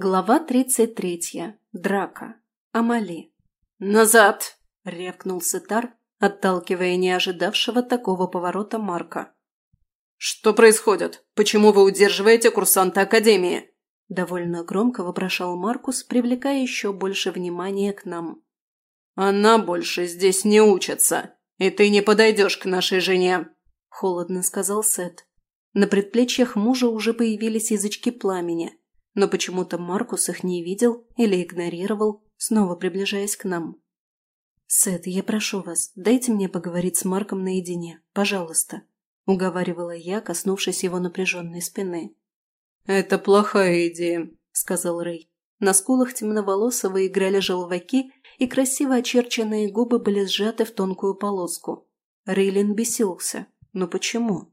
Глава тридцать третья. Драка. Амали. «Назад!» – рявкнул Сетар, отталкивая не ожидавшего такого поворота Марка. «Что происходит? Почему вы удерживаете курсанта Академии?» Довольно громко вопрошал Маркус, привлекая еще больше внимания к нам. «Она больше здесь не учится, и ты не подойдешь к нашей жене», – холодно сказал Сет. На предплечьях мужа уже появились язычки пламени, но почему-то Маркус их не видел или игнорировал, снова приближаясь к нам. «Сет, я прошу вас, дайте мне поговорить с Марком наедине, пожалуйста», – уговаривала я, коснувшись его напряженной спины. «Это плохая идея», – сказал Рэй. На скулах темноволосого играли желваки, и красиво очерченные губы были сжаты в тонкую полоску. Рейлин бесился. Но почему?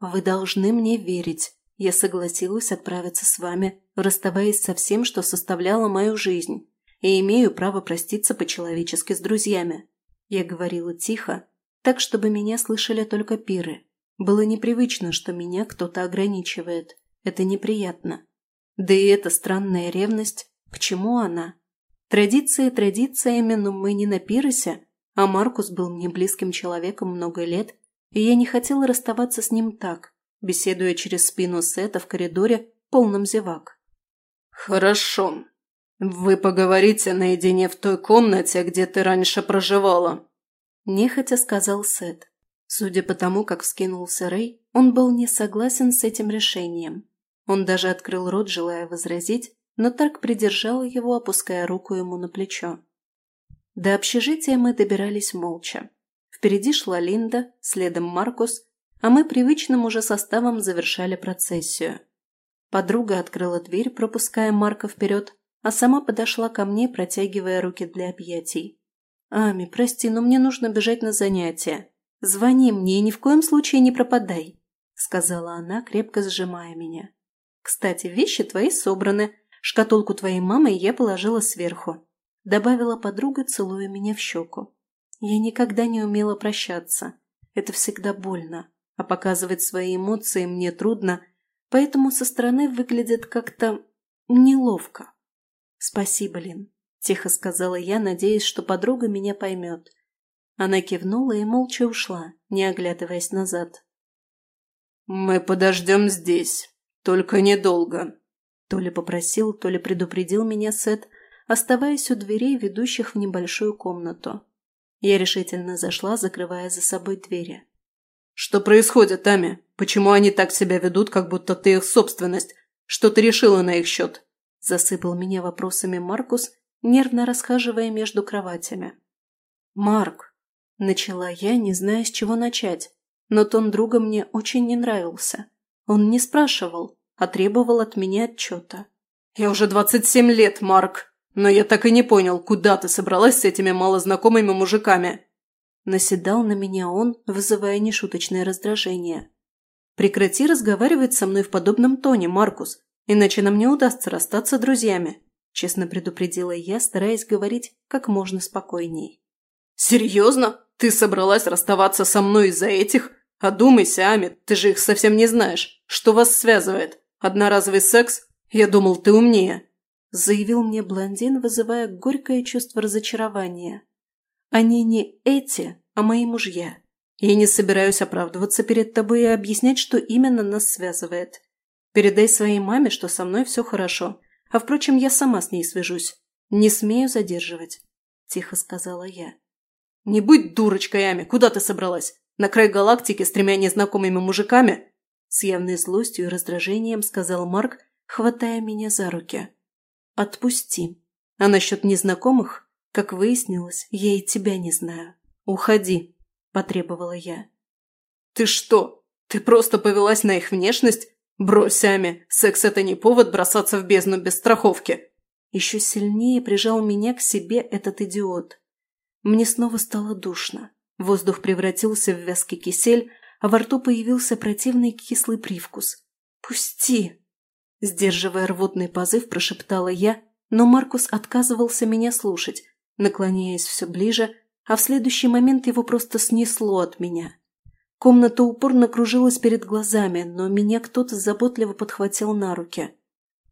«Вы должны мне верить. Я согласилась отправиться с вами, расставаясь со всем, что составляло мою жизнь, и имею право проститься по-человечески с друзьями. Я говорила тихо, так, чтобы меня слышали только пиры. Было непривычно, что меня кто-то ограничивает. Это неприятно. Да и эта странная ревность, к чему она? Традиции традициями, но мы не на пиросе, а Маркус был мне близким человеком много лет, и я не хотела расставаться с ним так, беседуя через спину Сета в коридоре, полном зевак. «Хорошо. Вы поговорите наедине в той комнате, где ты раньше проживала», – нехотя сказал Сет. Судя по тому, как вскинулся Рэй, он был не согласен с этим решением. Он даже открыл рот, желая возразить, но Тарк придержал его, опуская руку ему на плечо. До общежития мы добирались молча. Впереди шла Линда, следом Маркус, а мы привычным уже составом завершали процессию. Подруга открыла дверь, пропуская Марка вперед, а сама подошла ко мне, протягивая руки для объятий. «Ами, прости, но мне нужно бежать на занятия. Звони мне и ни в коем случае не пропадай», — сказала она, крепко сжимая меня. «Кстати, вещи твои собраны. Шкатулку твоей мамы я положила сверху», — добавила подруга, целуя меня в щеку. «Я никогда не умела прощаться. Это всегда больно а показывать свои эмоции мне трудно, поэтому со стороны выглядит как-то неловко. «Спасибо, Лин», – тихо сказала я, надеясь, что подруга меня поймет. Она кивнула и молча ушла, не оглядываясь назад. «Мы подождем здесь, только недолго», – то ли попросил, то ли предупредил меня Сет, оставаясь у дверей, ведущих в небольшую комнату. Я решительно зашла, закрывая за собой двери. «Что происходит, Ами? Почему они так себя ведут, как будто ты их собственность? Что ты решила на их счет?» Засыпал меня вопросами Маркус, нервно расхаживая между кроватями. «Марк!» – начала я, не зная, с чего начать, но тон друга мне очень не нравился. Он не спрашивал, а требовал от меня отчета. «Я уже двадцать семь лет, Марк, но я так и не понял, куда ты собралась с этими малознакомыми мужиками?» Наседал на меня он, вызывая нешуточное раздражение. «Прекрати разговаривать со мной в подобном тоне, Маркус, иначе нам не удастся расстаться друзьями», честно предупредила я, стараясь говорить как можно спокойней. «Серьезно? Ты собралась расставаться со мной из-за этих? Одумайся, Ами, ты же их совсем не знаешь. Что вас связывает? Одноразовый секс? Я думал, ты умнее», заявил мне блондин, вызывая горькое чувство разочарования. Они не эти, а мои мужья. Я не собираюсь оправдываться перед тобой и объяснять, что именно нас связывает. Передай своей маме, что со мной все хорошо. А впрочем, я сама с ней свяжусь. Не смею задерживать», – тихо сказала я. «Не будь дурочкой, Ами, куда ты собралась? На край галактики с тремя незнакомыми мужиками?» С явной злостью и раздражением сказал Марк, хватая меня за руки. «Отпусти. А насчет незнакомых как выяснилось, я и тебя не знаю. Уходи, потребовала я. Ты что? Ты просто повелась на их внешность? Брось, Ами, секс – это не повод бросаться в бездну без страховки. Еще сильнее прижал меня к себе этот идиот. Мне снова стало душно. Воздух превратился в вязкий кисель, а во рту появился противный кислый привкус. «Пусти!» Сдерживая рвотный позыв, прошептала я, но Маркус отказывался меня слушать, наклоняясь все ближе, а в следующий момент его просто снесло от меня. Комната упорно кружилась перед глазами, но меня кто-то заботливо подхватил на руки.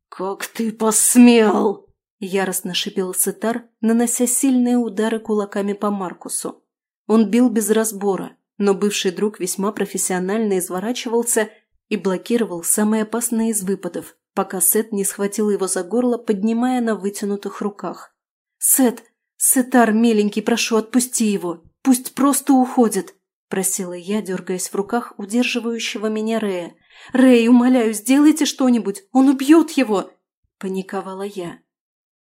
«Как ты посмел!» – яростно шипел Сетар, нанося сильные удары кулаками по Маркусу. Он бил без разбора, но бывший друг весьма профессионально изворачивался и блокировал самые опасные из выпадов, пока Сет не схватил его за горло, поднимая на вытянутых руках. «Сет! Сетар, миленький, прошу, отпусти его! Пусть просто уходит!» – просила я, дергаясь в руках удерживающего меня Рея. «Рэй, умоляю, сделайте что-нибудь! Он убьет его!» – паниковала я.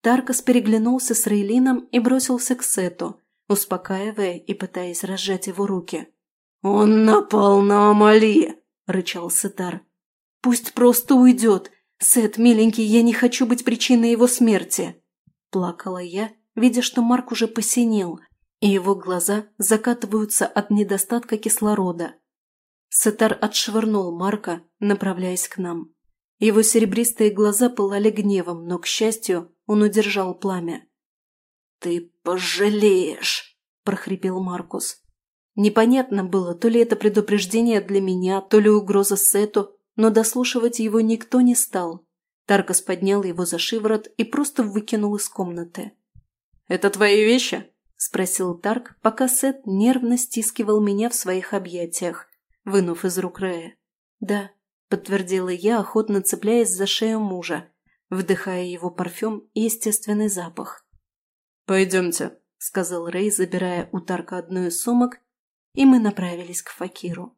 Таркас переглянулся с Рейлином и бросился к Сету, успокаивая и пытаясь разжать его руки. «Он напал на Амали!» – рычал Сетар. «Пусть просто уйдет! Сет, миленький, я не хочу быть причиной его смерти!» Плакала я, видя, что Марк уже посинел, и его глаза закатываются от недостатка кислорода. Сетар отшвырнул Марка, направляясь к нам. Его серебристые глаза пылали гневом, но, к счастью, он удержал пламя. «Ты пожалеешь!» – прохрипел Маркус. Непонятно было, то ли это предупреждение для меня, то ли угроза Сету, но дослушивать его никто не стал. Таркас поднял его за шиворот и просто выкинул из комнаты. «Это твои вещи?» – спросил Тарк, пока Сет нервно стискивал меня в своих объятиях, вынув из рук Рея. «Да», – подтвердила я, охотно цепляясь за шею мужа, вдыхая его парфюм и естественный запах. «Пойдемте», – сказал Рэй, забирая у Тарка одну из сумок и мы направились к Факиру.